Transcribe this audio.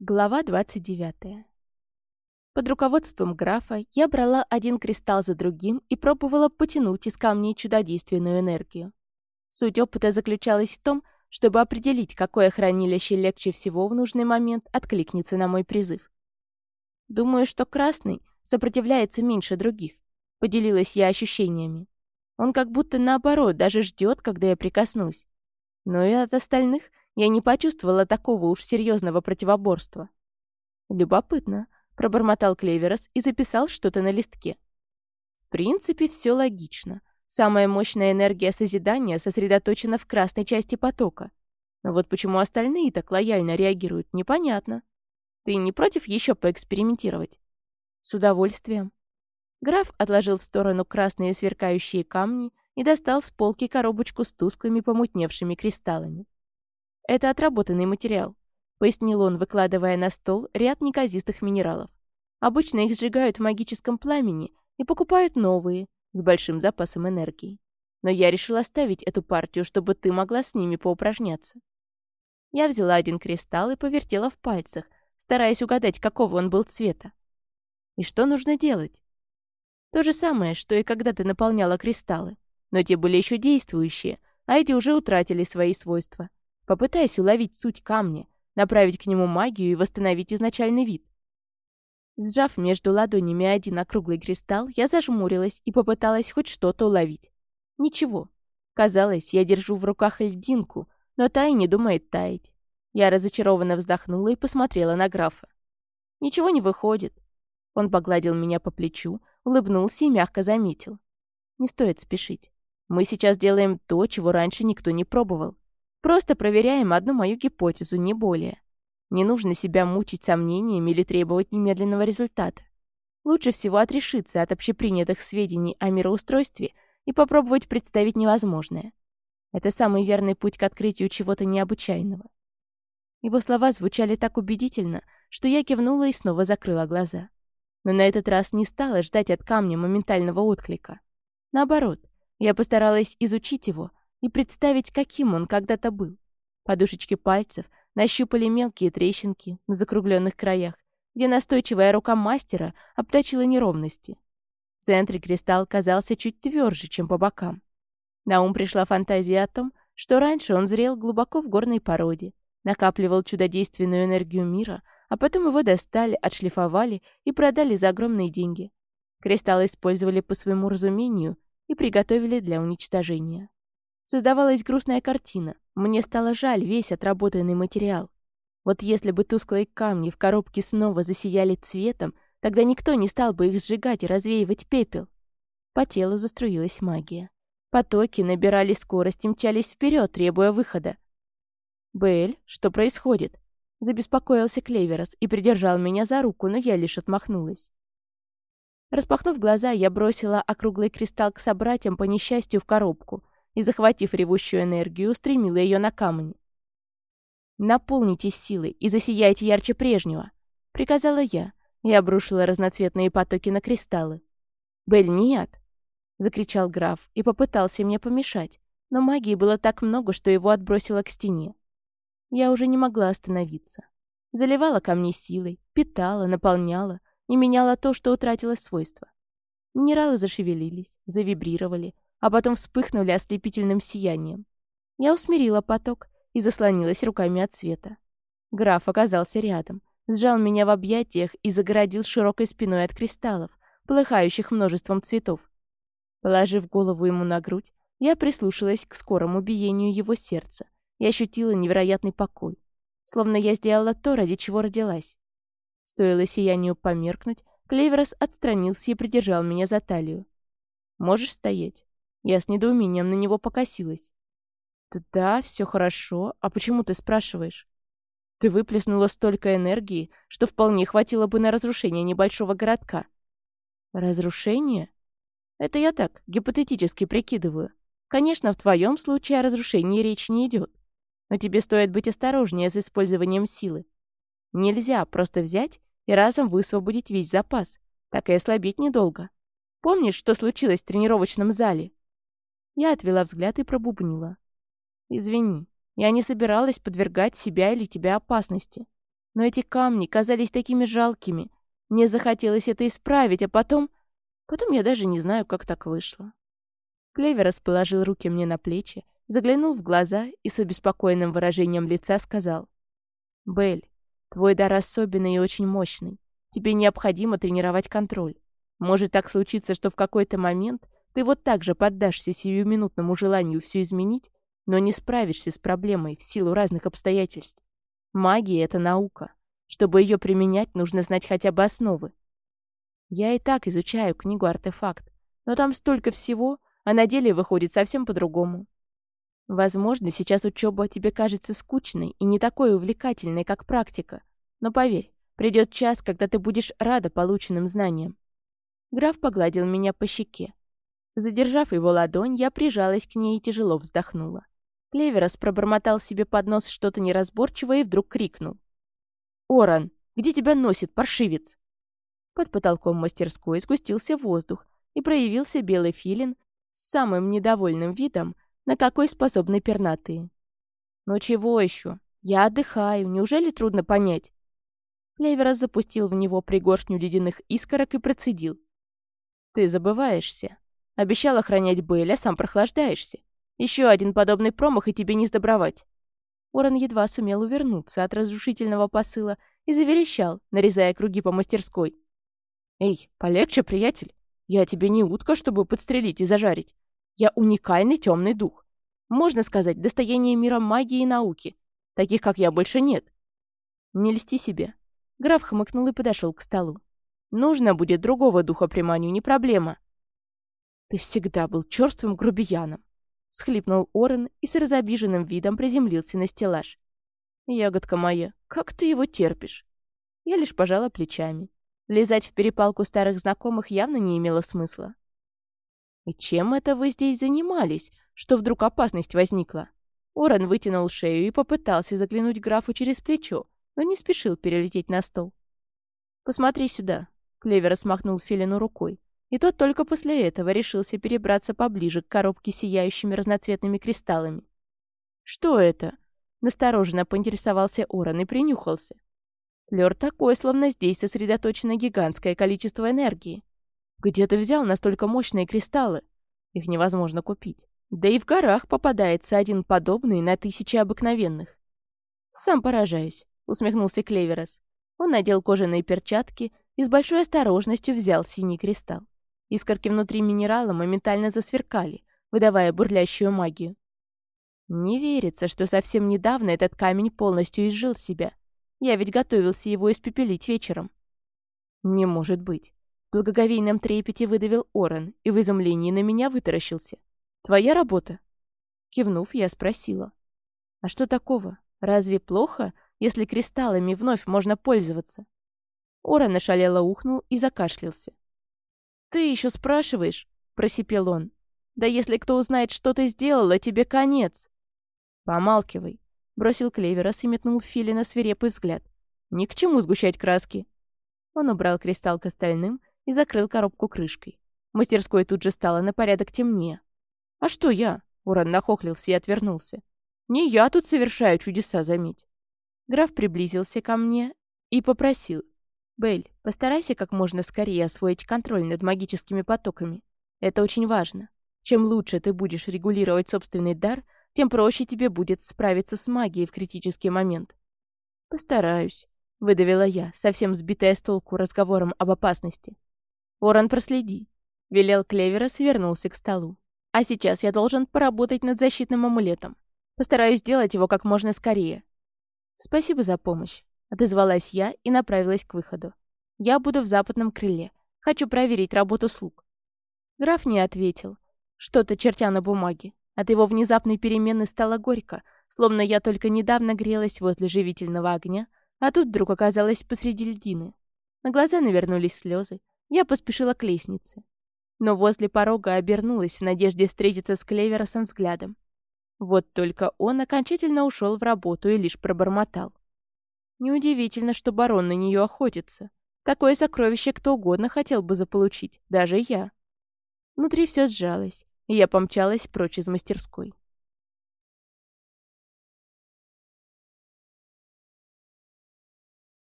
Глава 29. Под руководством графа я брала один кристалл за другим и пробовала потянуть из камней чудодейственную энергию. Суть опыта заключалась в том, чтобы определить, какое хранилище легче всего в нужный момент откликнется на мой призыв. Думаю, что красный сопротивляется меньше других, поделилась я ощущениями. Он как будто наоборот даже ждет, когда я прикоснусь. Но и от остальных — я не почувствовала такого уж серьезного противоборства. «Любопытно», — пробормотал Клеверос и записал что-то на листке. В принципе, все логично. Самая мощная энергия созидания сосредоточена в красной части потока. Но вот почему остальные так лояльно реагируют, непонятно. Ты не против еще поэкспериментировать? С удовольствием. Граф отложил в сторону красные сверкающие камни и достал с полки коробочку с тусклыми помутневшими кристаллами. Это отработанный материал», — пояснил он, выкладывая на стол ряд неказистых минералов. «Обычно их сжигают в магическом пламени и покупают новые, с большим запасом энергии. Но я решила оставить эту партию, чтобы ты могла с ними поупражняться». Я взяла один кристалл и повертела в пальцах, стараясь угадать, какого он был цвета. И что нужно делать? То же самое, что и когда ты наполняла кристаллы. Но те были еще действующие, а эти уже утратили свои свойства. Попытайся уловить суть камня, направить к нему магию и восстановить изначальный вид. Сжав между ладонями один округлый кристалл, я зажмурилась и попыталась хоть что-то уловить. Ничего. Казалось, я держу в руках льдинку, но та и не думает таять. Я разочарованно вздохнула и посмотрела на графа. Ничего не выходит. Он погладил меня по плечу, улыбнулся и мягко заметил. Не стоит спешить. Мы сейчас делаем то, чего раньше никто не пробовал. Просто проверяем одну мою гипотезу, не более. Не нужно себя мучить сомнениями или требовать немедленного результата. Лучше всего отрешиться от общепринятых сведений о мироустройстве и попробовать представить невозможное. Это самый верный путь к открытию чего-то необычайного. Его слова звучали так убедительно, что я кивнула и снова закрыла глаза. Но на этот раз не стала ждать от камня моментального отклика. Наоборот, я постаралась изучить его — и представить, каким он когда-то был. Подушечки пальцев нащупали мелкие трещинки на закругленных краях, где настойчивая рука мастера обточила неровности. В центре кристалл казался чуть тверже, чем по бокам. На ум пришла фантазия о том, что раньше он зрел глубоко в горной породе, накапливал чудодейственную энергию мира, а потом его достали, отшлифовали и продали за огромные деньги. Кристалл использовали по своему разумению и приготовили для уничтожения. Создавалась грустная картина. Мне стало жаль весь отработанный материал. Вот если бы тусклые камни в коробке снова засияли цветом, тогда никто не стал бы их сжигать и развеивать пепел. По телу заструилась магия. Потоки набирали скорость и мчались вперед, требуя выхода. «Белль, что происходит?» Забеспокоился Клеверос и придержал меня за руку, но я лишь отмахнулась. Распахнув глаза, я бросила округлый кристалл к собратьям по несчастью в коробку — и, захватив ревущую энергию, устремила ее на камни. «Наполнитесь силой и засияйте ярче прежнего», — приказала я и обрушила разноцветные потоки на кристаллы. «Бель, нет!» — закричал граф и попытался мне помешать, но магии было так много, что его отбросило к стене. Я уже не могла остановиться. Заливала камни силой, питала, наполняла и меняла то, что утратило свойства. Минералы зашевелились, завибрировали, а потом вспыхнули ослепительным сиянием. Я усмирила поток и заслонилась руками от света. Граф оказался рядом, сжал меня в объятиях и загородил широкой спиной от кристаллов, полыхающих множеством цветов. Положив голову ему на грудь, я прислушалась к скорому биению его сердца и ощутила невероятный покой. Словно я сделала то, ради чего родилась. Стоило сиянию померкнуть, Клеверос отстранился и придержал меня за талию. «Можешь стоять?» Я с недоумением на него покосилась. «Да, все хорошо. А почему ты спрашиваешь?» «Ты выплеснула столько энергии, что вполне хватило бы на разрушение небольшого городка». «Разрушение?» «Это я так, гипотетически прикидываю. Конечно, в твоем случае о разрушении речь не идет. Но тебе стоит быть осторожнее с использованием силы. Нельзя просто взять и разом высвободить весь запас. Так и ослабить недолго. Помнишь, что случилось в тренировочном зале? Я отвела взгляд и пробубнила. «Извини, я не собиралась подвергать себя или тебя опасности. Но эти камни казались такими жалкими. Мне захотелось это исправить, а потом... Потом я даже не знаю, как так вышло. Клевер расположил руки мне на плечи, заглянул в глаза и с обеспокоенным выражением лица сказал. «Белль, твой дар особенный и очень мощный. Тебе необходимо тренировать контроль. Может так случиться, что в какой-то момент ты вот так же поддашься сиюминутному желанию все изменить, но не справишься с проблемой в силу разных обстоятельств. Магия — это наука. Чтобы ее применять, нужно знать хотя бы основы. Я и так изучаю книгу «Артефакт», но там столько всего, а на деле выходит совсем по-другому. Возможно, сейчас учеба тебе кажется скучной и не такой увлекательной, как практика, но поверь, придет час, когда ты будешь рада полученным знаниям. Граф погладил меня по щеке. Задержав его ладонь, я прижалась к ней и тяжело вздохнула. Клеверос пробормотал себе под нос что-то неразборчивое и вдруг крикнул. «Оран, где тебя носит, паршивец?» Под потолком мастерской сгустился воздух, и проявился белый филин с самым недовольным видом, на какой способны пернатые. «Ну чего еще? Я отдыхаю, неужели трудно понять?» Клеверос запустил в него пригоршню ледяных искорок и процедил. «Ты забываешься. Обещал охранять Белль, а сам прохлаждаешься. Еще один подобный промах, и тебе не сдобровать». Оран едва сумел увернуться от разрушительного посыла и заверещал, нарезая круги по мастерской. «Эй, полегче, приятель. Я тебе не утка, чтобы подстрелить и зажарить. Я уникальный темный дух. Можно сказать, достояние мира магии и науки. Таких, как я, больше нет. Не льсти себе». Граф хмыкнул и подошел к столу. «Нужно будет другого духа приманю, не проблема». «Ты всегда был черствым грубияном схлипнул Орен и с разобиженным видом приземлился на стеллаж. «Ягодка моя, как ты его терпишь?» Я лишь пожала плечами. Лезать в перепалку старых знакомых явно не имело смысла. «И чем это вы здесь занимались, что вдруг опасность возникла?» Орен вытянул шею и попытался заглянуть графу через плечо, но не спешил перелететь на стол. «Посмотри сюда», — Клевер смахнул Филину рукой. И тот только после этого решился перебраться поближе к коробке с сияющими разноцветными кристаллами. «Что это?» — настороженно поинтересовался Оран и принюхался. Флёр такой, словно здесь сосредоточено гигантское количество энергии. Где ты взял настолько мощные кристаллы? Их невозможно купить. Да и в горах попадается один подобный на тысячи обыкновенных. «Сам поражаюсь», — усмехнулся Клеверос. Он надел кожаные перчатки и с большой осторожностью взял синий кристалл. Искорки внутри минерала моментально засверкали, выдавая бурлящую магию. Не верится, что совсем недавно этот камень полностью изжил себя. Я ведь готовился его испепелить вечером. Не может быть. В благоговейном трепете выдавил Орен и в изумлении на меня вытаращился. Твоя работа? Кивнув, я спросила. А что такого? Разве плохо, если кристаллами вновь можно пользоваться? Орен ошалело ухнул и закашлялся. «Ты еще спрашиваешь?» — просипел он. «Да если кто узнает, что ты сделала, тебе конец!» «Помалкивай», — бросил Клеверос и метнул в Филина свирепый взгляд. «Ни к чему сгущать краски». Он убрал кристалл к остальным и закрыл коробку крышкой. Мастерской тут же стало на порядок темнее. «А что я?» — Уран нахохлился и отвернулся. «Не я тут совершаю чудеса, заметь». Граф приблизился ко мне и попросил. Белль, постарайся как можно скорее освоить контроль над магическими потоками. Это очень важно. Чем лучше ты будешь регулировать собственный дар, тем проще тебе будет справиться с магией в критический момент. «Постараюсь», — выдавила я, совсем сбитая с толку разговором об опасности. «Ворон, проследи», — велел Клевера, свернулся к столу. «А сейчас я должен поработать над защитным амулетом. Постараюсь сделать его как можно скорее». «Спасибо за помощь», Отозвалась я и направилась к выходу. Я буду в западном крыле. Хочу проверить работу слуг. Граф не ответил. Что-то чертя на бумаге. От его внезапной перемены стало горько, словно я только недавно грелась возле живительного огня, а тут вдруг оказалась посреди льдины. На глаза навернулись слезы. Я поспешила к лестнице. Но возле порога обернулась в надежде встретиться с Клеверосом взглядом. Вот только он окончательно ушел в работу и лишь пробормотал. Неудивительно, что барон на нее охотится. Такое сокровище кто угодно хотел бы заполучить, даже я. Внутри все сжалось, и я помчалась прочь из мастерской.